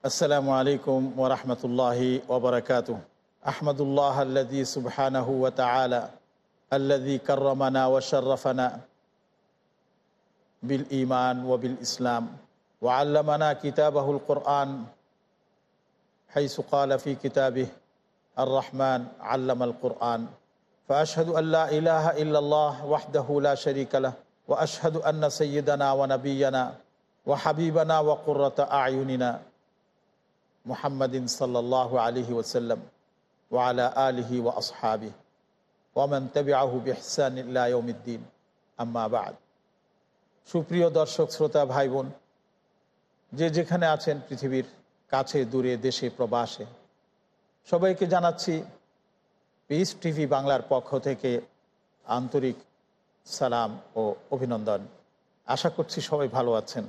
আসসালামু আলাইকুম ওরহমতুল্লাহি ওবরকাত আহমদুল্লাহ আল্লাদি সুবহানাহ তালা আল্লাদি করমানা ওশরফানা বিল ইমান ওবিল ইসলাম ওয়াল্লামানা কিতাবাহুল কোরআন হাইসুকালফি কিতাবিহ আর রহমান আল্লামাল কোরআন فأشهد أن لا إله إلا الله وحده لا شريك له وأشهد أن سيدنا ونبينا وحبيبنا وقرة أعيننا মুহাম্মদিন সাল্লাহ আলহি ওসাল্লাম ওয়ালা আলহি ও আসহাবি ওয়ামান তবি আহু বেহসানিল্লাউমিদ্দিন আম্মাবাদ সুপ্রিয় দর্শক, শ্রোতা ভাই বোন যে যেখানে আছেন পৃথিবীর কাছে, দূরে, দেশে, প্রবাসে, সবাইকে জানাচ্ছি পিস টিভি বাংলার পক্ষ থেকে আন্তরিক সালাম ও অভিনন্দন। আশা করছি সবাই ভালো আছেন।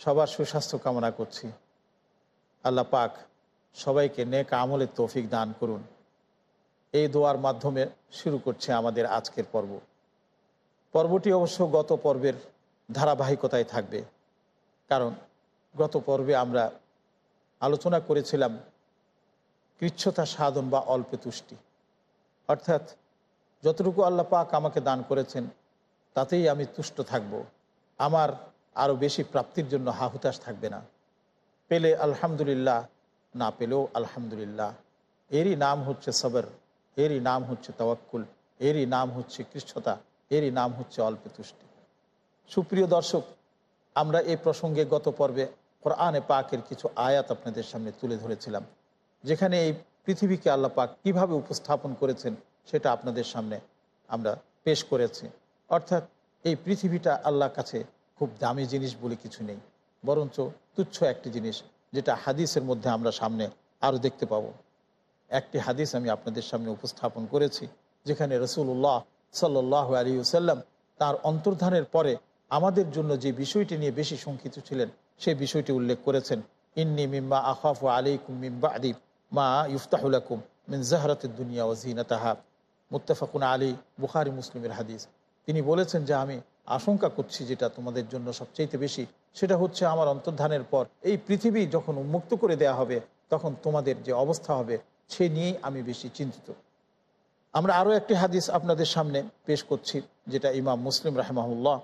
সবার সুস্বাস্থ্য কামনা করছি। আল্লাহ পাক সবাইকে নেক আমলের তৌফিক দান করুন। এই দোয়ার মাধ্যমে শুরু করছে আমাদের আজকের পর্ব। পর্বটি অবশ্য গত পর্বের ধারাবাহিকতায় থাকবে, কারণ গত পর্বে আমরা আলোচনা করেছিলাম কৃচ্ছতা সাধন বা অল্পে তুষ্টি। অর্থাৎ যতটুকু আল্লাহ পাক আমাকে দান করেছেন, তাতেই আমি তুষ্ট থাকব। আমার আরও বেশি প্রাপ্তির জন্য হাহুতাশ থাকবে না। পেলে আলহামদুলিল্লাহ, না পেলেও আলহামদুলিল্লাহ। এরই নাম হচ্ছে সবর, এরই নাম হচ্ছে তওয়াক্কুল, এরই নাম হচ্ছে কৃষ্ণতা এরই নাম হচ্ছে অল্প তুষ্টি সুপ্রিয় দর্শক, আমরা এই প্রসঙ্গে গত পর্বে কোরআনে পাকের কিছু আয়াত আপনাদের সামনে তুলে ধরেছিলাম, যেখানে এই পৃথিবীকে আল্লাহ পাক কীভাবে উপস্থাপন করেছেন সেটা আপনাদের সামনে আমরা পেশ করেছি। অর্থাৎ এই পৃথিবীটা আল্লাহর কাছে খুব দামি জিনিস বলে কিছু নেই। বরঞ্চ তুচ্ছ একটি জিনিস যেটা হাদিসের মধ্যে আমরা সামনে আরও দেখতে পাবো। একটি হাদিস আমি আপনাদের সামনে উপস্থাপন করেছি, যেখানে রসুল্লাহ সাল্লাহ আলী সাল্লাম তার অন্তর্ধানের পরে আমাদের জন্য যে বিষয়টি নিয়ে বেশি শঙ্কিত ছিলেন সেই বিষয়টি উল্লেখ করেছেন, ইন্নি মিম্মা আখাফ আলাইকুম মিম্বা আদিব মা ইফতাহুলাকুম মিন জাহরাত দুনিয়া ওজিনাতাহা মুত্তাফাকুন আলী বুখারি মুসলিমের হাদিস। তিনি বলেছেন যে আমি আশঙ্কা করছি যেটা তোমাদের জন্য সবচেয়ে বেশি, সেটা হচ্ছে আমার অন্তর্ধানের পর। এই পৃথিবী যখন উন্মুক্ত করে দেয়া হবে, তখন তোমাদের যে অবস্থা হবে, সে নিয়েই আমি বেশি চিন্তিত। আমরা আরও একটি হাদিস আপনাদের সামনে পেশ করছি, যেটা ইমাম মুসলিম রাহমাহুল্লাহ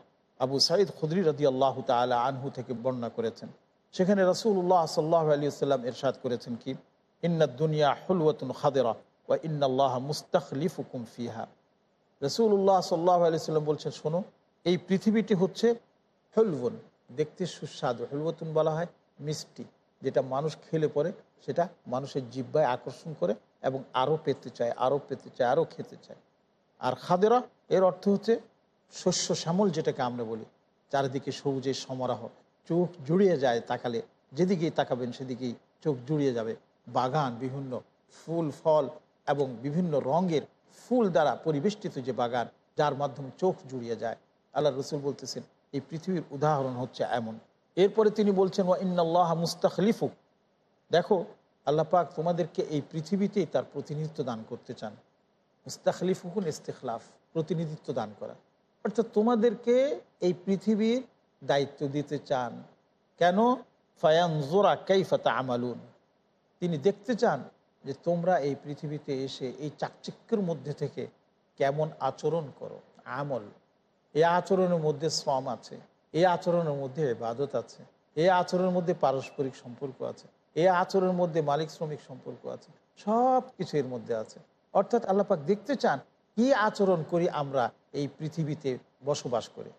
আবু সাইদ খুদরি রদি আল্লাহ তালা আনহু থেকে বর্ণনা করেছেন। সেখানে রসুল্লাহ সাল্লাহ আলী সাল্লাম এরশাদ করেছেন কি ইন্নাদ দুনিয়া হুলওয়াতুন খাদেরা ও ইন্নাল্লাহ মুস্তাখলিফুকুম ফিহা। রসুল্লাহ সাল্লাহ আলি সাল্লাম বলছেন, শোনো এই পৃথিবীটি হচ্ছে হলবন। দেখতে সুস্বাদু। হলবতুন বলা হয় মিষ্টি, যেটা মানুষ খেলে পরে সেটা মানুষের জিব্বায় আকর্ষণ করে এবং আরও পেতে চায়, আরও পেতে চায়, আরও খেতে চায়। আর খাদেরা, এর অর্থ হচ্ছে শস্য শ্যামল, যেটাকে আমরা বলি। চারিদিকে সবুজের সমারোহ, চোখ জুড়িয়ে যায় তাকালে। যেদিকেই তাকাবেন সেদিকেই চোখ জুড়িয়ে যাবে। বাগান, বিভিন্ন ফুল, ফল এবং বিভিন্ন রঙের ফুল দ্বারা পরিবেষ্টিত যে বাগান, যার মাধ্যমে চোখ জুড়িয়ে যায়। আল্লাহ রসুল বলতেছেন, এই পৃথিবীর উদাহরণ হচ্ছে এমন। এরপরে তিনি বলছেন ও ইন্নআল্লাহ মুস্তাখলিফুক দেখো, আল্লাহ পাক তোমাদেরকে এই পৃথিবীতেই তার প্রতিনিধিত্ব দান করতে চান। মুস্তাখলিফুকুন ইস্তেখলাফ, প্রতিনিধিত্ব দান করা। অর্থাৎ তোমাদেরকে এই পৃথিবীর দায়িত্ব দিতে চান। কেন? ফায়ানজোরা কাইফাতা আমালুন তিনি দেখতে চান যে তোমরা এই পৃথিবীতে এসে এই চাকচিক্যের মধ্যে থেকে কেমন আচরণ করো, আমল। এই আচরণের মধ্যে শ্রম আছে, এই আচরণের মধ্যে এবাদত আছে, এই আচরণের মধ্যে পারস্পরিক সম্পর্ক আছে, এই আচরণের মধ্যে মালিক শ্রমিক সম্পর্ক আছে, সব কিছু এর মধ্যে আছে। অর্থাৎ আল্লাপাক দেখতে চান, কি আচরণ করি আমরা এই পৃথিবীতে বসবাস করে।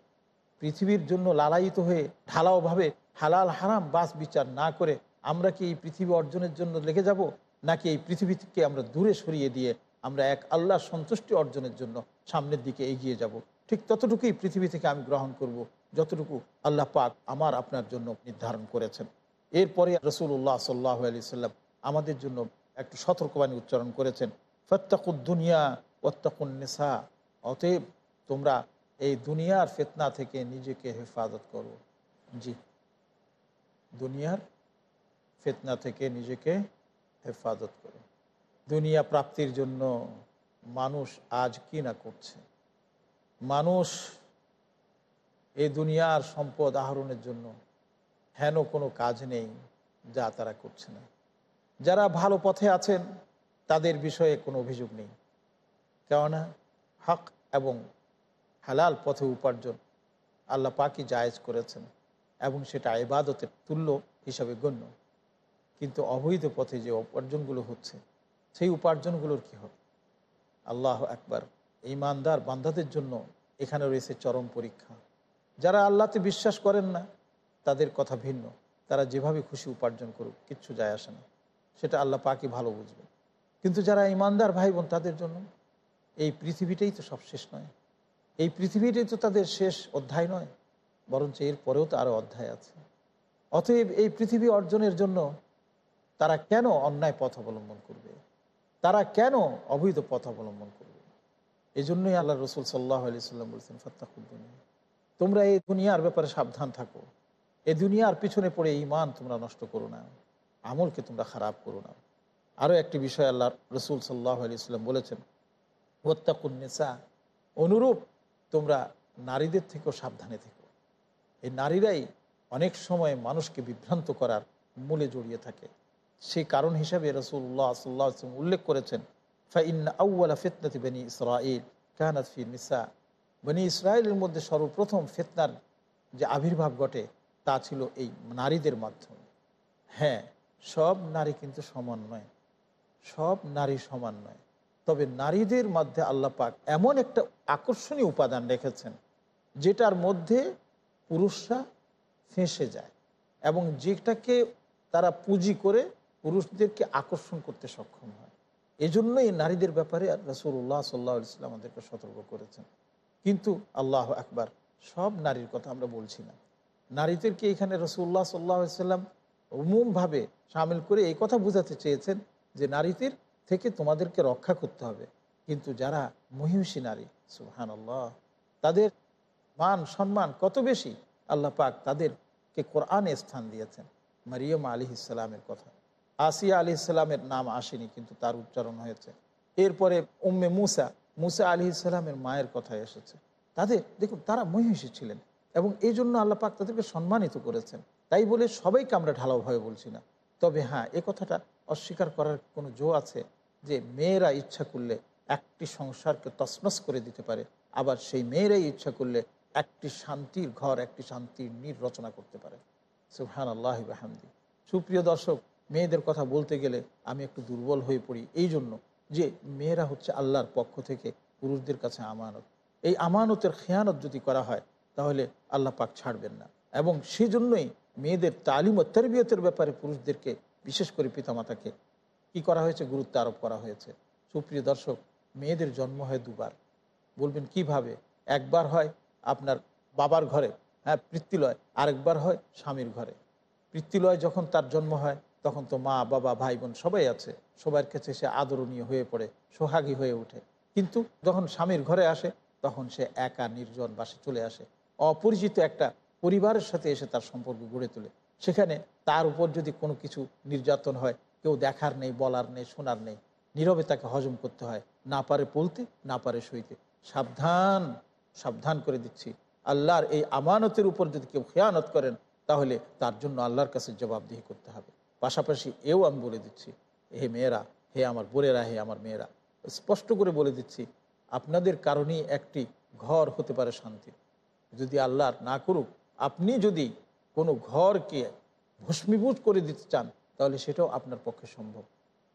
পৃথিবীর জন্য লালায়িত হয়ে ঢালাওভাবে হালাল, হারাম, বাস বিচার না করে আমরা কি এই পৃথিবী অর্জনের জন্য লেগে যাব, নাকি এই পৃথিবী থেকে আমরা দূরে সরিয়ে দিয়ে আমরা এক আল্লাহ সন্তুষ্টি অর্জনের জন্য সামনের দিকে এগিয়ে যাব? ঠিক ততটুকুই পৃথিবী থেকে আমি গ্রহণ করব, যতটুকু আল্লাহ পাক আমার আপনার জন্য নির্ধারণ করেছেন। এরপরে রসুল্লাহ সাল্লাহ আলি সাল্লাম আমাদের জন্য একটু সতর্কবাণী উচ্চারণ করেছেন ফত্তাকুদ্দুনিয়া ওত্তাকুন্নেসা অতএব তোমরা এই দুনিয়ার ফেতনা থেকে নিজেকে হেফাজত করো। জি। দুনিয়ার ফেতনা থেকে নিজেকে হেফাজত করো। দুনিয়া প্রাপ্তির জন্য মানুষ আজ কি না করছে? মানুষ এই দুনিয়ার সম্পদ আহরণের জন্য হেন কোনো কাজ নেই যা তারা করছে না। যারা ভালো পথে আছেন, তাদের বিষয়ে কোনো অভিযোগ নেই। কেননা হক এবং হালাল পথে উপার্জন আল্লাহ পাকি জায়েজ করেছেন এবং সেটা এবাদতের তুল্য হিসাবে গণ্য। কিন্তু অবৈধ পথে যে উপার্জনগুলো হচ্ছে, সেই উপার্জনগুলোর কি হবে? আল্লাহ একবার ইমানদার বান্দাদের জন্য এখানে রয়েছে চরম পরীক্ষা। যারা আল্লাহতে বিশ্বাস করেন না, তাদের কথা ভিন্ন। তারা যেভাবে খুশি উপার্জন করুক, কিচ্ছু যায় আসে না। সেটা আল্লাহ পাকি ভালো বুঝবে কিন্তু যারা ইমানদার ভাই বোন তাদের জন্য এই পৃথিবীটাই তো সব শেষ নয়। এই পৃথিবীটাই তো তাদের শেষ অধ্যায় নয়, বরঞ্চ এর পরেও তো আরও অধ্যায় আছে। অতএব এই পৃথিবী অর্জনের জন্য তারা কেন অন্যায় পথ অবলম্বন করবে? তারা কেন অবৈধ পথ অবলম্বন করবে? এই জন্যই আল্লাহ রসুল সাল্লাহ আলি সাল্লাম বলছেন ফত্তাকুদ্দিন তোমরা এই দুনিয়ার ব্যাপারে সাবধান থাকো। এই দুনিয়ার পিছনে পড়ে ইমান তোমরা নষ্ট করো না। আমলকে তোমরা খারাপ করো না। আরও একটি বিষয় আল্লাহ রসুল সাল্লাহ আলি সাল্লাম বলেছেন হত্যাকুন্নেসা অনুরূপ তোমরা নারীদের থেকেও সাবধানে থেকো। এই নারীরাই অনেক সময় মানুষকে বিভ্রান্ত করার মূলে জড়িয়ে থাকে। সেই কারণ হিসাবে রসুল্লাহ সাল্লাহ উল্লেখ করেছেন ফিতনাতি বেনি ইসরাইল কাহানাত ফি নিসা বনি ইসরায়েলের মধ্যে সর্বপ্রথম ফেতনার যে আবির্ভাব ঘটে তা ছিল এই নারীদের মাধ্যমে। হ্যাঁ সব নারী কিন্তু সমান নয়। সব নারী সমান নয়। তবে নারীদের মধ্যে আল্লাহ পাক এমন একটা আকর্ষণীয় উপাদান রেখেছেন, যেটার মধ্যে পুরুষরা ফেঁসে যায় এবং যেটাকে তারা পুঁজি করে পুরুষদেরকে আকর্ষণ করতে সক্ষম হয়। এজন্যই নারীদের ব্যাপারে রসুল্লাহ সাল্লাহ ইসলাম আমাদেরকে সতর্ক করেছেন। কিন্তু আল্লাহ একবার সব নারীর কথা আমরা বলছি না। নারীদেরকে এখানে রসুল্লাহ সাল্লাহ সাল্লাম উমুমভাবে সামিল করে এই কথা বোঝাতে চেয়েছেন যে নারীদের থেকে তোমাদেরকে রক্ষা করতে হবে। কিন্তু যারা মহিষী নারী সুহান আল্লাহ তাদের মান সম্মান কত বেশি, আল্লাহ পাক তাদেরকে কোরআনে স্থান দিয়েছেন। মারিয়ম আলী ইসলামের কথা। আসিয়া আলি ইসলামের নাম আসেনি, কিন্তু তার উচ্চারণ হয়েছে। এরপরে উম্মে মুসা মুসা আলি ইসলামের মায়ের কথা এসেছে। তাদের, দেখুন, তারা মহিষী ছিলেন এবং এই জন্য আল্লাহ পাক তাদেরকে সম্মানিত করেছেন। তাই বলে সবাইকে আমরা ঢালাওভাবে বলছি না। তবে হ্যাঁ এ কথাটা অস্বীকার করার কোনো জো আছে যে মেয়েরা ইচ্ছা করলে একটি সংসারকে তসনস করে দিতে পারে, আবার সেই মেয়েরাই ইচ্ছা করলে একটি শান্তির ঘর, একটি শান্তির নীর রচনা করতে পারে। সুহান আল্লাহ হামদি সুপ্রিয় দর্শক মেয়েদের কথা বলতে গেলে আমি একটু দুর্বল হয়ে পড়ি। এই জন্য যে মেয়েরা হচ্ছে আল্লাহর পক্ষ থেকে পুরুষদের কাছে আমানত। এই আমানতের খেয়ানত যদি করা হয়, তাহলে আল্লাহ পাক ছাড়বেন না। এবং সেই জন্যই মেয়েদের তালিম ও তেরবিয়তের ব্যাপারে পুরুষদেরকে বিশেষ করে পিতামাতাকে কি করা হয়েছে? গুরুত্ব আরোপ করা হয়েছে। সুপ্রিয় দর্শক, মেয়েদের জন্ম হয় দুবার। বলবেন কীভাবে? একবার হয় আপনার বাবার ঘরে হ্যাঁ পৃথিলয় আরেকবার হয় স্বামীর ঘরে। পৃথিলয় যখন তার জন্ম হয় তখন তো মা, বাবা ভাই বোন সবাই আছে। সবার কাছে সে আদরণীয় হয়ে পড়ে, সোহাগী হয়ে ওঠে। কিন্তু যখন স্বামীর ঘরে আসে, তখন সে একা, নির্জন বাসে চলে আসে। অপরিচিত একটা পরিবারের সাথে এসে তার সম্পর্ক গড়ে তোলে। সেখানে তার উপর যদি কোনো কিছু নির্যাতন হয়, কেউ দেখার নেই, বলার নেই, শোনার নেই, নীরবে তাকে হজম করতে হয়। না পারে বলতে, না পারে সইতে। সাবধান সাবধান করে দিচ্ছি। আল্লাহর এই আমানতের উপর যদি কেউ খেয়ানত করেন, তাহলে তার জন্য আল্লাহর কাছে জবাবদিহি করতে হবে। পাশাপাশি এও আমি বলে দিচ্ছি, হে মেয়েরা, হে আমার বোনেরা, হে আমার মেয়েরা, স্পষ্ট করে বলে দিচ্ছি, আপনাদের কারণেই একটি ঘর হতে পারে শান্তি। যদি আল্লাহর না করুক, আপনি যদি কোনো ঘরকে ভস্মীভূত করে দিতে চান, তাহলে সেটাও আপনার পক্ষে সম্ভব।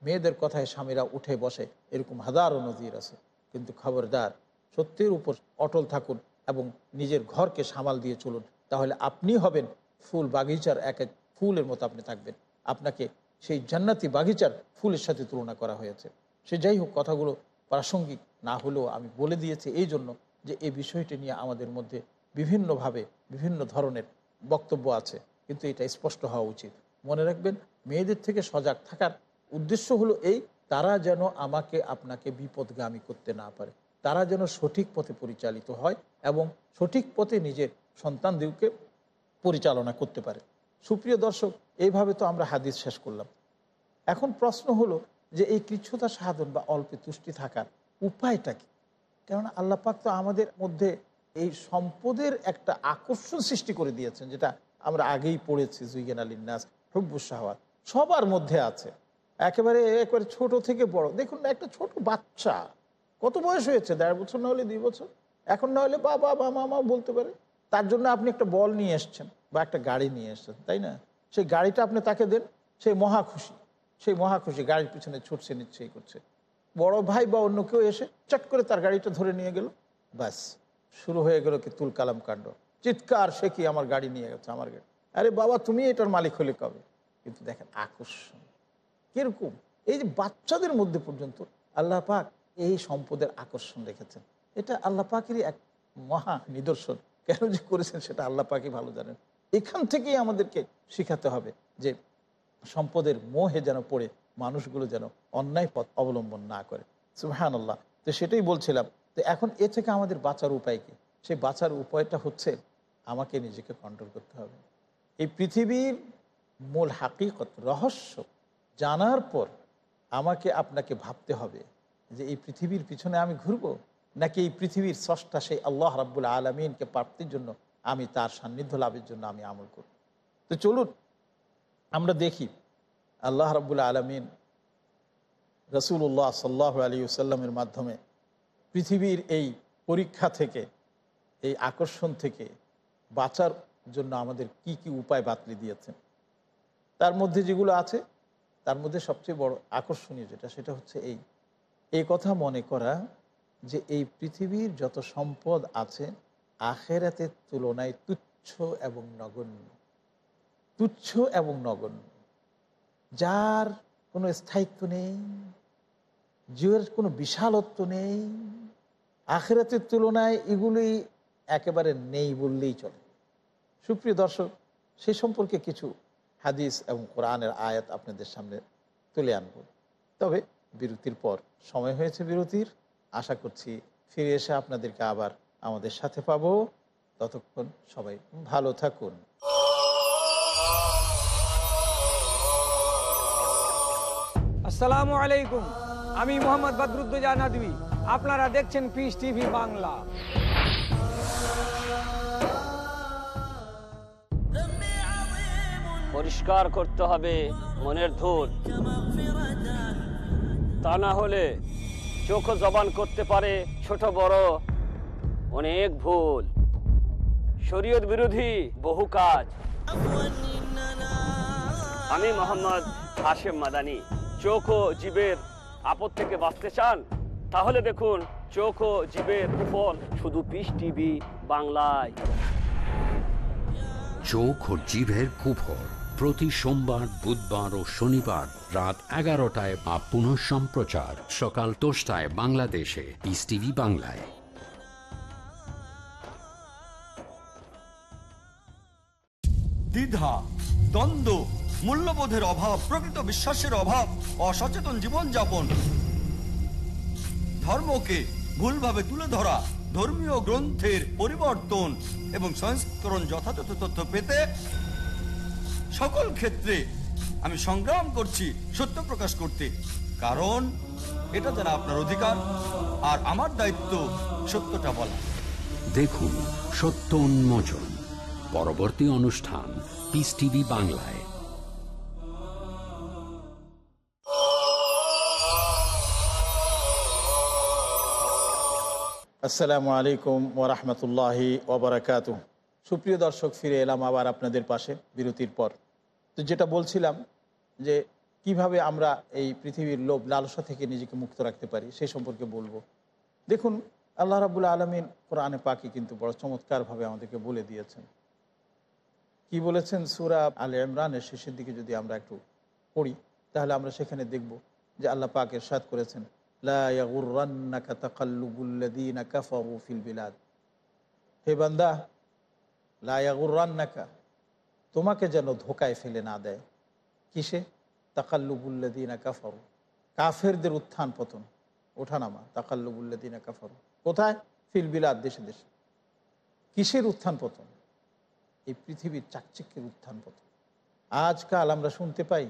মেয়েদের কথায় স্বামীরা উঠে বসে, এরকম হাজারো নজির আছে। কিন্তু খবরদার, সত্যের উপর অটল থাকুন এবং নিজের ঘরকে সামাল দিয়ে চলুন। তাহলে আপনি হবেন ফুল বাগিচার এক এক ফুলের মতো আপনি থাকবেন। আপনাকে সেই জান্নাতি বাগিচার ফুলের সাথে তুলনা করা হয়েছে। সে যাই হোক, কথাগুলো প্রাসঙ্গিক না হলেও আমি বলে দিয়েছি এই জন্য যে এই বিষয়টি নিয়ে আমাদের মধ্যে বিভিন্নভাবে বিভিন্ন ধরনের বক্তব্য আছে, কিন্তু এটা স্পষ্ট হওয়া উচিত। মনে রাখবেন, মেয়েদের থেকে সজাগ থাকার উদ্দেশ্য হলো এই, তারা যেন আমাকে আপনাকে বিপদগামী করতে না পারে। তারা যেন সঠিক পথে পরিচালিত হয় এবং সঠিক পথে নিজের সন্তানদেরকে পরিচালনা করতে পারে। সুপ্রিয় দর্শক, এইভাবে তো আমরা হাদিস শেষ করলাম। এখন প্রশ্ন হলো যে এই কৃচ্ছতা সাধন বা অল্পে তুষ্টি থাকার উপায়টা কি? কেননা আল্লাপাক তো আমাদের মধ্যে এই সম্পদের একটা আকর্ষণ সৃষ্টি করে দিয়েছেন, যেটা আমরা আগেই পড়েছি, জুইগেন আলী নাস হব্বুসাহাত সবার মধ্যে আছে। একেবারে একেবারে ছোট থেকে বড়। দেখুন না, একটা ছোট বাচ্চা, কত বয়স হয়েছে? দেড় বছর না হলে দুই বছর? এখন না হলে বাবা বা মামা বলতে পারে। তার জন্য আপনি একটা বল নিয়ে এসছেন বা একটা গাড়ি নিয়ে এসছেন, তাই না? সেই গাড়িটা আপনি তাকে দেন সেই মহা খুশি সেই মহা খুশি, গাড়ির পিছনে ছুটছে এই করছে। বড় ভাই বা অন্য কেউ এসে চট করে তার গাড়িটা ধরে নিয়ে গেল, ব্যাস, শুরু হয়ে গেল কি তুল কালাম কাণ্ড। চিৎকার, সে কি আমার গাড়ি নিয়ে গেছে, আমার গাড়ি। আরে বাবা, তুমি এটার মালিক হলে কবে? কিন্তু দেখেন, আকর্ষণ। কীরকম? এই যে বাচ্চাদের মধ্যে পর্যন্ত আল্লাহ পাক এই সম্পদের আকর্ষণ রেখেছেন। এটা আল্লাহ পাকেরই এক মহা নিদর্শন। কেন যে করেছেন সেটা আল্লাহ পাকই ভালো জানেন। এখান থেকেই আমাদেরকে শিখাতে হবে যে সম্পদের মোহে যেন পড়ে, মানুষগুলো যেন অন্যায় পথ অবলম্বন না করে। সুহান আল্লাহ তো সেটাই বলছিলাম তো এখন এ থেকে আমাদের বাঁচার উপায় কি? সেই বাঁচার উপায়টা হচ্ছে আমাকে নিজেকে কন্ট্রোল করতে হবে। এই পৃথিবীর মূল হাকিকত, রহস্য জানার পর আমাকে আপনাকে ভাবতে হবে যে এই পৃথিবীর পিছনে আমি ঘুরবো? নাকি এই পৃথিবীর স্রষ্টা সেই আল্লাহ রাব্বুল আলমিনকে প্রাপ্তির জন্য আমি তার সান্নিধ্য লাভের জন্য আমি আমল করব? তো চলুন, আমরা দেখি আল্লাহ রাব্বুল আলমিন রসুল্লাহ সাল্লাহ আলী সাল্লামের মাধ্যমে পৃথিবীর এই পরীক্ষা থেকে, এই আকর্ষণ থেকে বাঁচার জন্য আমাদের কি কি উপায় বাতলি দিয়েছেন? তার মধ্যে যেগুলো আছে, তার মধ্যে সবচেয়ে বড় আকর্ষণীয় যেটা, সেটা হচ্ছে এই। এই কথা মনে করা যে এই পৃথিবীর যত সম্পদ আছে আখেরাতের তুলনায় তুচ্ছ এবং নগণ্য। তুচ্ছ এবং নগণ্য। যার কোনো স্থায়িত্ব নেই, জীবের কোনো বিশালত্ব নেই, আখেরাতের তুলনায় এগুলি একেবারে নেই বললেই চলে। সুপ্রিয় দর্শক, সে সম্পর্কে কিছু হাদিস এবং কোরআনের আয়াত আপনাদের সামনে তুলে আনব। তবে বিরতির পর সময় হয়েছে বিরতির। আশা করছি ফিরে এসে আপনাদেরকে আবার আমাদের সাথে পাবো। ততক্ষণ সবাই ভালো থাকুন। আসসালামু আলাইকুম। আমি মোহাম্মদ বদরুদ্দোজা নদী আপনারা দেখছেন পিস টিভি বাংলা। পরিষ্কার করতে হবে মনের ধূল। তা না হলে চোখ জবান করতে পারে ছোট বড়। অনেক ভুল। শরীয়ত বিরোধী বহু কাজ। আমি মোহাম্মদ হাশেম মাদানি। চোখ ও জীবের আপদ থেকে বাঁচতে চান? তাহলে দেখুন, চোখ ও জীবের উপর শুধু পিস টিভি বাংলায়। চোখ ও জিভের কুফর। প্রতি সোমবার, বুধবার ও শনিবার রাত এগারোটায় বা পুনঃ সম্প্রচার সকাল দশটায় বাংলাদেশে। পিস টিভি বাংলায়। দ্বিধা, দ্বন্দ্ব, মূল্যবোধের অভাব, প্রকৃত বিশ্বাসের অভাব, অসচেতন জীবনযাপন। ধর্মকে ভুলভাবে তুলে ধরা, ধর্মীয় গ্রন্থের পরিবর্তন এবং সংস্করণ যথাযথ তথ্য পেতে সকল ক্ষেত্রে আমি সংগ্রাম করছি সত্য প্রকাশ করতে। কারণ এটা যেন আপনার অধিকার আর আমার দায়িত্ব সত্যটা বলা। দেখুন সত্য উন্মোচন পরবর্তী অনুষ্ঠান পিস টিভি বাংলায়। আসসালামু আলাইকুম ওরহমতুল্লাহি ওবরাকাত সুপ্রিয় দর্শক ফিরে এলাম আবার আপনাদের পাশে বিরতির পর। তো যেটা বলছিলাম যে কীভাবে আমরা এই পৃথিবীর লোভ, লালসা থেকে নিজেকে মুক্ত রাখতে পারি, সেই সম্পর্কে বলব। দেখুন, আল্লাহ রাবুল আলমিন কোরআনে পাকি কিন্তু বড় চমৎকারভাবে আমাদেরকে বলে দিয়েছেন। কি বলেছেন? সুরা আল ইমরানের শেষের দিকে যদি আমরা একটু পড়ি, তাহলে আমরা সেখানে দেখব যে আল্লাহ পাক এরশাদ করেছেন হে বান্দা ইয়াগুররান্নাকা তোমাকে যেন ধোকায় ফেলে না দেয়। কিসে? তাকাল্লুবুল্লাযীনা কাফারু। কাফেরদের উত্থান পতন, ওঠানামা। তাকাল্লুবুল্লাযীনা কাফারু। কোথায়? ফিল বিলাদ দেশে দেশে। কিসের উত্থান পতন? এই পৃথিবীর চাকচিক্যের উত্থান পতন। আজকাল আমরা শুনতে পাই,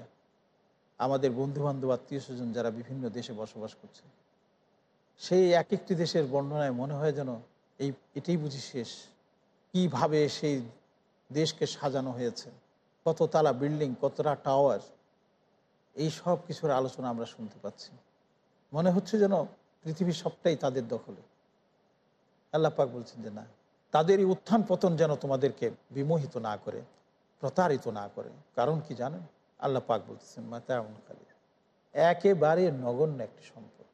আমাদের বন্ধু বান্ধব আত্মীয় স্বজন যারা বিভিন্ন দেশে বসবাস করছে, সেই এক একটি দেশের বর্ণনায় মনে হয় যেন এই, এটাই বুঝি শেষ। কীভাবে সেই দেশকে সাজানো হয়েছে। কত তালা বিল্ডিং, কতটা টাওয়ার, এই সব কিছুর আলোচনা আমরা শুনতে পাচ্ছি। মনে হচ্ছে যেন পৃথিবীর সবটাই তাদের দখলে। আল্লাহ পাক বলছেন যে না, তাদের এই উত্থান পতন যেন তোমাদেরকে বিমোহিত না করে, প্রতারিত না করে। কারণ কি জানেন? আল্লাহ পাক বলতেছেন মাতা আউন কালী একেবারে নগণ্য একটি সম্পদ।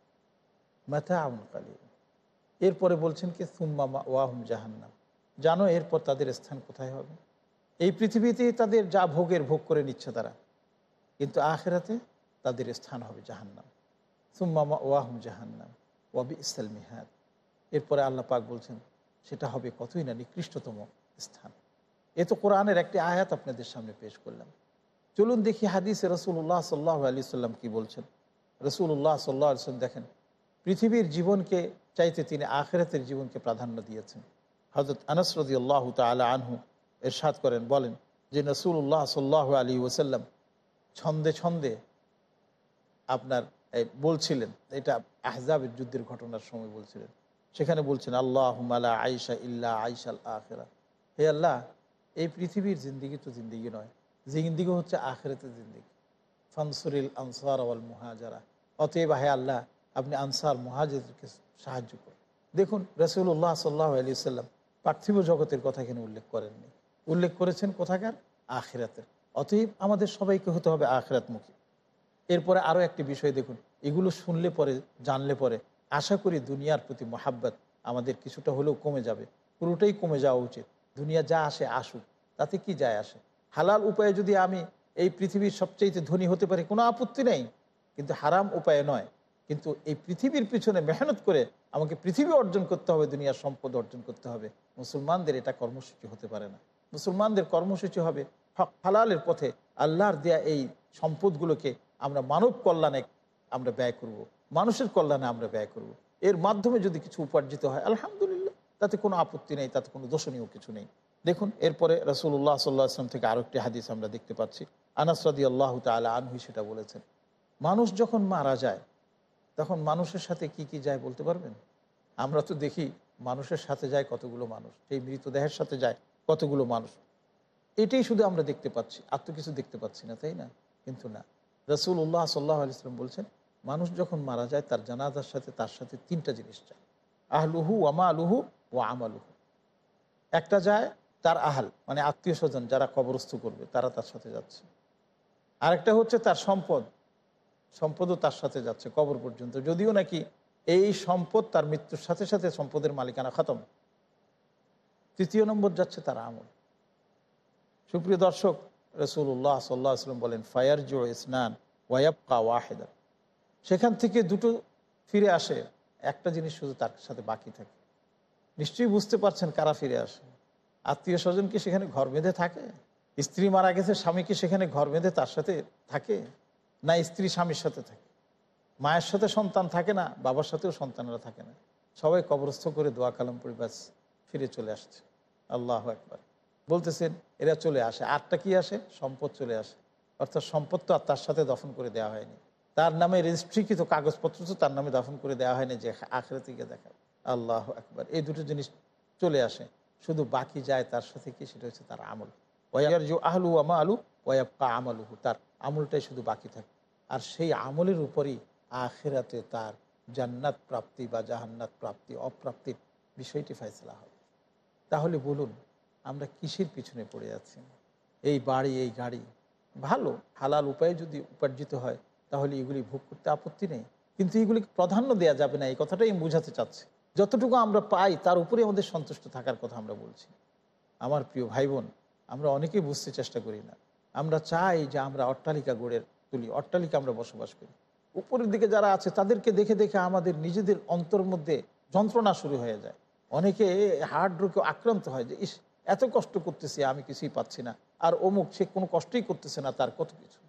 মাথা আউন কালী এরপরে বলছেন কি, সুম্মা ওয়াহুম জাহান্নাম। জানো এরপর তাদের স্থান কোথায় হবে? এই পৃথিবীতেই তাদের যা ভোগের ভোগ করে নিচ্ছে তারা। কিন্তু আখেরাতে তাদের স্থান হবে জাহান্নাম। সুম্মা মা ওয়াহুম জাহান্নাম ওয়াবি ইসাল মিহাদ। এরপরে আল্লাহ পাক বলছেন, সেটা হবে কতই না নিকৃষ্টতম স্থান। এ তো কোরআনের একটি আয়াত আপনাদের সামনে পেশ করলাম। চলুন দেখি হাদিসে রসুল্লাহ সাল্লাহ আলি সাল্লাম কি বলছেন। রসুল্লাহ সাল্লাহ আলসালাম দেখেন, পৃথিবীর জীবনকে চাইতে তিনি আখেরাতের জীবনকে প্রাধান্য দিয়েছেন। হজরত আনসরদি আল্লাহ তালা আনহু এরশাদ করেন, বলেন যে রসুল্লাহ সাল্লাহ আলী ওসাল্লাম ছন্দে ছন্দে আপনার বলছিলেন, এটা আহজাবের যুদ্ধের ঘটনার সময় বলছিলেন। সেখানে বলছেন আল্লাহ মালা আইসা ইল্লা আইসাল আখেরা হে আল্লাহ, এই পৃথিবীর জিন্দিগি তো জিন্দিগি নয়, জিন্দিগি হচ্ছে আখেরাতের জিন্দিগি। ফানসুরিল আনসার আল মুহাজারা। অতএব হে আল্লাহ, আপনি আনসার, মুহাজিরকে সাহায্য করুন। দেখুন রসুল্লাহ সাল্লাহ আলি সাল্লাম পার্থিব জগতের কথা এখানে উল্লেখ করেননি। উল্লেখ করেছেন কোথাকার? আখেরাতের। অতএব আমাদের সবাইকে হতে হবে আখেরাতমুখী। এরপরে আরও একটি বিষয় দেখুন। এগুলো শুনলে পরে, জানলে পরে আশা করি দুনিয়ার প্রতি মহাব্বত আমাদের কিছুটা হলেও কমে যাবে। পুরোটাই কমে যাওয়া উচিত। দুনিয়া যা আসে, আসুক। তাতে কি যায় আসে? হালাল উপায়ে যদি আমি এই পৃথিবীর সবচেয়ে ধনী হতে পারি, কোনো আপত্তি নেই। কিন্তু হারাম উপায়ে নয়। কিন্তু এই পৃথিবীর পিছনে মেহনত করে আমাকে পৃথিবী অর্জন করতে হবে, দুনিয়ার সম্পদ অর্জন করতে হবে মুসলমানদের এটা কর্মসূচি হতে পারে না মুসলমানদের কর্মসূচি হবে হক হালালের পথে আল্লাহর দেয়া এই সম্পদগুলোকে আমরা মানব কল্যাণে আমরা ব্যয় করব। মানুষের কল্যাণে আমরা ব্যয় করব। এর মাধ্যমে যদি কিছু উপার্জিত হয়, আলহামদুলিল্লাহ, তাতে কোনো আপত্তি নেই, তাতে কোনো দোষণীয় কিছু নেই দেখুন, এরপরে রসুল্লাহ সাল্লাহ আসলাম থেকে আরও একটি হাদিস আমরা দেখতে পাচ্ছি আনাসরাদি আল্লাহ তালা আনহুই সেটা বলেছেন, মানুষ যখন মারা যায় তখন মানুষের সাথে কি কি যায় বলতে পারবেন? আমরা তো দেখি মানুষের সাথে যায় কতগুলো মানুষ সেই মৃতদেহের সাথে যায় কতগুলো মানুষ। এটাই শুধু আমরা দেখতে পাচ্ছি, আর তো কিছু দেখতে পাচ্ছি না, তাই না? কিন্তু না। রসুল উল্লাহ সাল্লাহ আলিয়াল্লাম বলছেন, মানুষ যখন মারা যায় তার জানাজার সাথে তার সাথে তিনটা জিনিস যায়। আহলুহু ওয়ামা আলুহু ও আমালুহু। একটা যায় তার আহাল মানে আত্মীয় স্বজন যারা কবরস্থ করবে, তারা তার সাথে যাচ্ছে। আরেকটা হচ্ছে তার সম্পদ। সম্পদও তার সাথে যাচ্ছে, কবর পর্যন্ত। যদিও নাকি এই সম্পদ তার মৃত্যুর সাথে সাথে সম্পদের মালিকানা খতম। তৃতীয় নম্বর যাচ্ছে তার আমল। সুপ্রিয় দর্শক রসুল্লাহ সাল্লাহ আসলাম বলেন ফায়ার জো ইসনান ওয়াবকা ওয়াহেদা সেখান থেকে দুটো ফিরে আসে, একটা জিনিস শুধু তার সাথে বাকি থাকে। নিশ্চয়ই বুঝতে পারছেন কারা ফিরে আসে। আত্মীয় স্বজন কি সেখানে ঘর বেঁধে থাকে? স্ত্রী মারা গেছে, স্বামী কি সেখানে ঘর বেঁধে তার সাথে থাকে? না স্ত্রী স্বামীর সাথে থাকে। মায়ের সাথে সন্তান থাকে না, বাবার সাথেও সন্তানরা থাকে না। সবাই কবরস্থ করে দোয়া কালাম পড়ে ব্যাস, ফিরে চলে আসছে। আল্লাহ একবার বলতেছেন, এরা চলে আসে। আটটা কি আসে? সম্পদ চলে আসে। অর্থাৎ সম্পদ তো আর তার সাথে দফন করে দেওয়া হয়নি। তার নামে রেজিস্ট্রিকৃত কাগজপত্র তো তার নামে দফন করে দেওয়া হয়নি যে আখড়ে থেকে দেখায় আল্লাহ একবার এই দুটো জিনিস চলে আসে। শুধু বাকি যায় তার সাথে কি? সেটা হচ্ছে তার আমল। আহলু আমা আলু ওয়াবকা আমালুহু। তার আমলটাই শুধু বাকি থাকে। আর সেই আমলের উপরই আখেরাতে তার জান্নাত প্রাপ্তি বা জাহান্নাত প্রাপ্তি, অপ্রাপ্তির বিষয়টি ফয়সলা হবে। তাহলে বলুন, আমরা কিসের পিছনে পড়ে আছি? এই বাড়ি, এই গাড়ি ভালো, হালাল উপায়ে যদি উপার্জিত হয়, তাহলে এগুলি ভোগ করতে আপত্তি নেই। কিন্তু এগুলিকে প্রাধান্য দেওয়া যাবে না, এই কথাটাই বোঝাতে চাচ্ছি। যতটুকু আমরা পাই, তার উপরে আমাদের সন্তুষ্ট থাকার কথা আমরা বলছি। আমার প্রিয় ভাই বোন আমরা অনেকেই বুঝতে চেষ্টা করি না। আমরা চাই যে আমরা অট্টালিকা গড়ে তুলি, অট্টালিকা আমরা বসবাস করি। উপরের দিকে যারা আছে, তাদেরকে দেখে দেখে আমাদের নিজেদের অন্তর মধ্যে যন্ত্রণা শুরু হয়ে যায়। অনেকে হার্ট রোগে আক্রান্ত হয় যে, ইস, এত কষ্ট করতেছি, আমি কিছুই পাচ্ছি না। আর অমুক, সে কোনো কষ্টই করতেছে না, তার কত কিছু?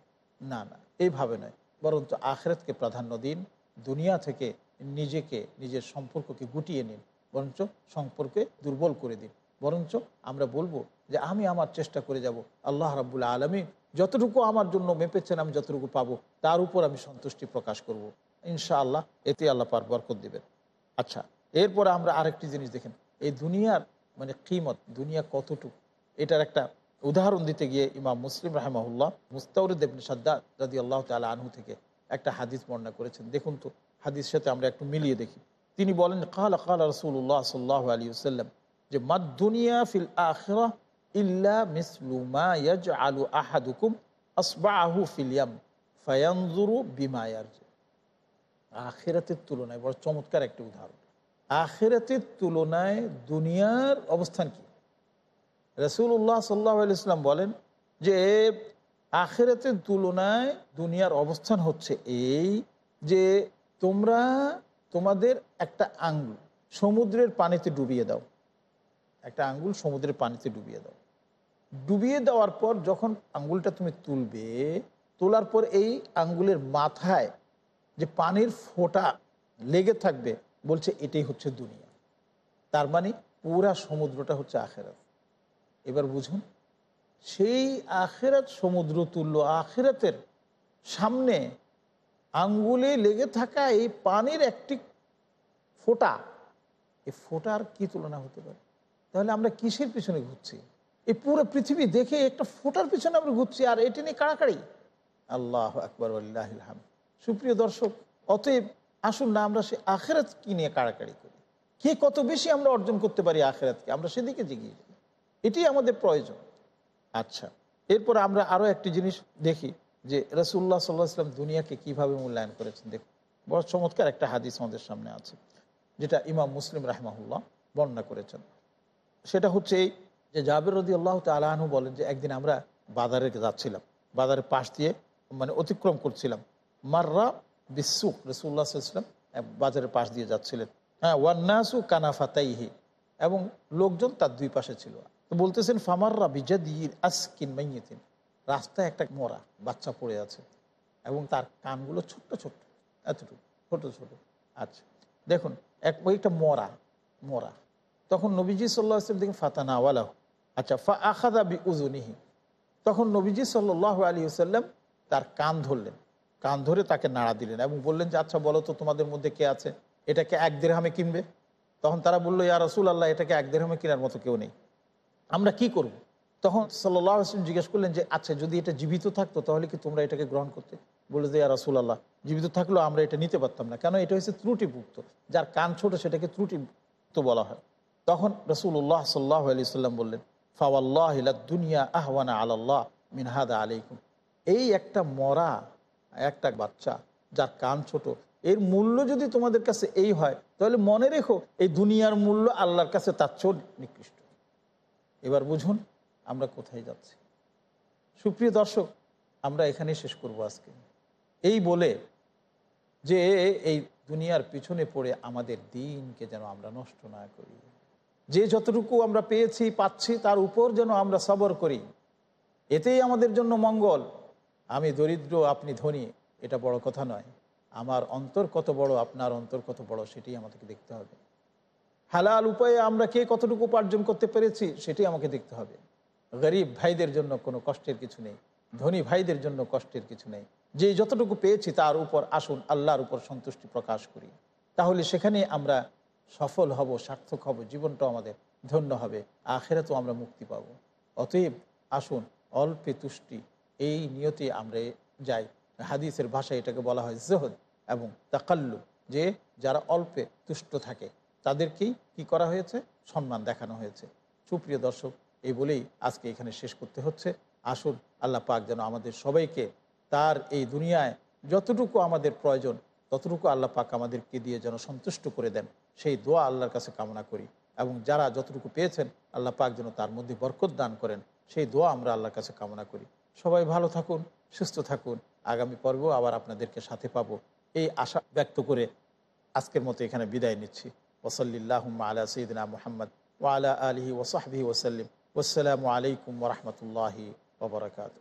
না না, এইভাবে নয়। বরঞ্চ আখেরাতকে প্রাধান্য দিন, দুনিয়া থেকে নিজেকে, নিজের সম্পর্ককে গুটিয়ে নিন। বরঞ্চ সম্পর্কে দুর্বল করে দিন। বরঞ্চ আমরা বলব যে আমি আমার চেষ্টা করে যাব। আল্লাহ রাবুল আলমী যতটুকু আমার জন্য মেপেছেন আমি যতটুকু পাবো, তার উপর আমি সন্তুষ্টি প্রকাশ করব। ইনশাআল্লাহ এতে আল্লাহ পার বরকত দিবেন। আচ্ছা এরপরে আমরা আরেকটি জিনিস দেখেন। এই দুনিয়ার মানে কিমত, দুনিয়া কতটুকু? এটার একটা উদাহরণ দিতে গিয়ে ইমাম মুসলিম রাহেমাহুল্লাহ মুস্তাউরুদ ইবনে সাদ্দা রাদি আল্লাহ তালা আনহু থেকে একটা হাদিস বর্ণনা করেছেন। দেখুন তো হাদিস সাথে আমরা একটু মিলিয়ে দেখি। তিনি বলেন, কাল কাল রসুল্লাহ সাল্লাহ আলী সাল্লাম যে মাদ্দুনিয়া ফিল আখরা ইল্লা মিসলুমা ইয়াজ আলু আহাদুকুম আসবাহু ফিলিয়াম ফায়ানজুরু বিমায়ার আখেরাতের তুলনায়, বড় চমৎকার একটি উদাহরণ। আখেরাতের তুলনায় দুনিয়ার অবস্থান কি? রসুল্লাহ সাল্লাহ ইসলাম বলেন যে, আখেরাতের তুলনায় দুনিয়ার অবস্থান হচ্ছে এই যে, তোমরা তোমাদের একটা আঙ্গুল সমুদ্রের পানিতে ডুবিয়ে দাও। একটা আঙ্গুল সমুদ্রের পানিতে ডুবিয়ে দাও। ডুবিয়ে দেওয়ার পর যখন আঙ্গুলটা তুমি তুলবে, তোলার পর এই আঙ্গুলের মাথায় যে পানির ফোঁটা লেগে থাকবে, বলছে এটাই হচ্ছে দুনিয়া। তার মানে পুরা সমুদ্রটা হচ্ছে আখেরাত। এবার বুঝুন, সেই আখেরাত সমুদ্র তুল্য আখেরাতের সামনে আঙ্গুলে লেগে থাকা এই পানির একটি ফোঁটা। এই ফোটার কি তুলনা হতে পারে? তাহলে আমরা কিসের পিছনে ঘুরছি? এই পুরো পৃথিবী দেখে একটা ফোটার পিছনে আমরা ঘুরছি, আর এটি নিয়ে কাড়াকাড়ি। আল্লাহ আকবর আল্লাহাম সুপ্রিয় দর্শক, অতএব আসুন না আমরা সে আখেরাত কি নিয়ে কাড়াকাড়ি করি। কে কত বেশি আমরা অর্জন করতে পারি আখেরাতকে, আমরা সেদিকে জিগিয়ে যাই। এটি আমাদের প্রয়োজন। আচ্ছা এরপর আমরা আরও একটি জিনিস দেখি, যে রসুল্লাহ সাল্লাহ ইসলাম দুনিয়াকে কীভাবে মূল্যায়ন করেছেন। দেখুন, বড় চমৎকার একটা হাদিস আমাদের সামনে আছে, যেটা ইমাম মুসলিম রাহমাহুল্লাহ বর্ণনা করেছেন। সেটা হচ্ছে এই যে জাবের রদি আল্লাহ তালাহু বলেন যে একদিন আমরা বাজারে যাচ্ছিলাম, বাজারের পাশ দিয়ে মানে অতিক্রম করছিলাম। মাররা বিশ্বুক রসুল্লাহ ইসলাম বাজারের পাশ দিয়ে যাচ্ছিলেন। হ্যাঁ ওয়ান্নাসু কানাফাতাইহি, এবং লোকজন তার দুই পাশে ছিল। তো বলতেছেন, ফামাররা বিজাদির আসকিন মাইয়েতিন, রাস্তায় একটা মরা বাচ্চা পড়ে আছে, এবং তার কানগুলো ছোট্ট ছোট্ট, এতটুকু, ছোট ছোট। আচ্ছা দেখুন, এক একটা মরা মরা। তখন নবীজি সাল্লাহ আসলাম দেখেন ফাতানা আওয়ালাহ আচ্ছা ফা আখাদা বি উজুনিহি তখন নবীজি সাল্লাহ আলী সাল্লাম তার কান ধরলেন। কান ধরে তাকে নাড়া দিলেন এবং বললেন যে আচ্ছা বলো তো তোমাদের মধ্যে কে আছে? এটাকে এক দেড়হামে কিনবে? তখন তারা বলল, ইয়া রসুল আল্লাহ এটাকে এক দেড়হামে কেনার মতো কেউ নেই। আমরা কি করব। তখন সাল্লাহ আসলাম জিজ্ঞেস করলেন যে আচ্ছা যদি এটা জীবিত থাকতো, তাহলে কি তোমরা এটাকে গ্রহণ করতে? বলে যে, ইয়া রসুল আল্লাহ জীবিত থাকলেও আমরা এটা নিতে পারতাম না। কেন? এটা হচ্ছে ত্রুটিভুক্ত যার কান ছোট, সেটাকে ত্রুটিভুক্ত বলা হয়। তখন রসুল্লাহ সাল্লাহ আলি সাল্লাম বললেন, ফাওয়াল্লাহ দুনিয়া আহওয়ানা আল্লাহ মিনহাদা আলাইকুম। এই একটা মরা, একটা বাচ্চা যার কান ছোট, এর মূল্য যদি তোমাদের কাছে এই হয়, তাহলে মনে রেখো, এই দুনিয়ার মূল্য আল্লাহর কাছে তার চোর নিকৃষ্ট। এবার বুঝুন, আমরা কোথায় যাচ্ছি? সুপ্রিয় দর্শক, আমরা এখানে শেষ করব আজকে। এই বলে যে এই দুনিয়ার পিছনে পড়ে আমাদের দিনকে যেন আমরা নষ্ট না করি। যে যতটুকু আমরা পেয়েছি, পাচ্ছি, তার উপর যেন আমরা সবর করি। এতেই আমাদের জন্য মঙ্গল। আমি দরিদ্র, আপনি ধনী, এটা বড় কথা নয়। আমার অন্তর কত বড়, আপনার অন্তর কত বড় সেটি আমাদেরকে দেখতে হবে। হালাল উপায়ে আমরা কে কতটুকু উপার্জন করতে পেরেছি সেটি আমাকে দেখতে হবে। গরিব ভাইদের জন্য কোনো কষ্টের কিছু নেই। ধনী ভাইদের জন্য কষ্টের কিছু নেই। যে যতটুকু পেয়েছি, তার উপর আসুন, আল্লাহর উপর সন্তুষ্টি প্রকাশ করি। তাহলে সেখানে আমরা সফল হব, সার্থক হব, জীবনটাও আমাদের ধন্য হবে আখেরা তো আমরা মুক্তি পাব। অতএব আসুন, অল্পে তুষ্টি, এই নিয়তে আমরা যাই। হাদিসের ভাষায় এটাকে বলা হয় জহদ এবং তাকাল্লু, যে যারা অল্পে তুষ্ট থাকে, তাদেরকেই কি করা হয়েছে? সম্মান দেখানো হয়েছে। সুপ্রিয় দর্শক, এই বলেই আজকে এখানে শেষ করতে হচ্ছে। আসুন, আল্লাহ পাক যেন আমাদের সবাইকে তার এই দুনিয়ায় যতটুকু আমাদের প্রয়োজন, ততটুকু আল্লাহ পাক আমাদেরকে দিয়ে যেন সন্তুষ্ট করে দেন। সেই দোয়া আল্লাহর কাছে কামনা করি। এবং যারা যতটুকু পেয়েছেন, আল্লাহ পাক যেন তার মধ্যে বরকত দান করেন, সেই দোয়া আমরা আল্লাহর কাছে কামনা করি। সবাই ভালো থাকুন, সুস্থ থাকুন। আগামী পর্ব আবার আপনাদেরকে সাথে পাবো। এই আশা ব্যক্ত করে আজকের মতো এখানে বিদায় নিচ্ছি। ওসল্লাহ আলা সঈদিনা মোহাম্মদ ওয়ালা আলহি ওসাহবি ওসাল্লিম আসসালামু আলাইকুম রহমতুল্লাহি ওবরাকাতু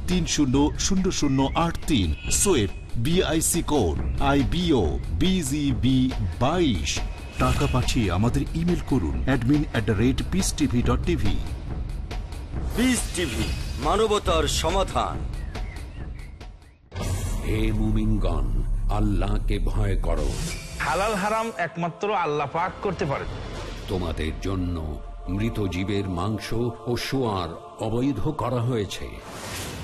তিন শূন্য শূন্য শূন্য আট তিন। সোয়েব BIC code I BO BGB বাইশ। টাকা পাঠিয়ে আমাদের ইমেল করুন admin at the rate peace TV dot TV peace TV মানবতার সমাধান। হে মুমিনগণ আল্লাহকে ভয় করো। হালাল হারাম একমাত্র আল্লাহ পাক করতে পারেন তোমাদের জন্য মৃত জীবের মাংস ও সোয়ার অবৈধ করা হয়েছে।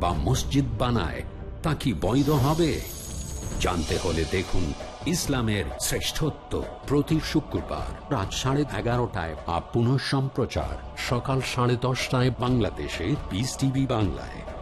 বা মসজিদ বানায়, তা কি বৈধ হবে? জানতে হলে দেখুন ইসলামের শ্রেষ্ঠত্ব প্রতি শুক্রবার রাত সাড়ে এগারোটায় বা পুনঃ সম্প্রচার সকাল সাড়ে দশটায় বাংলাদেশে বিস টিভি বাংলায়।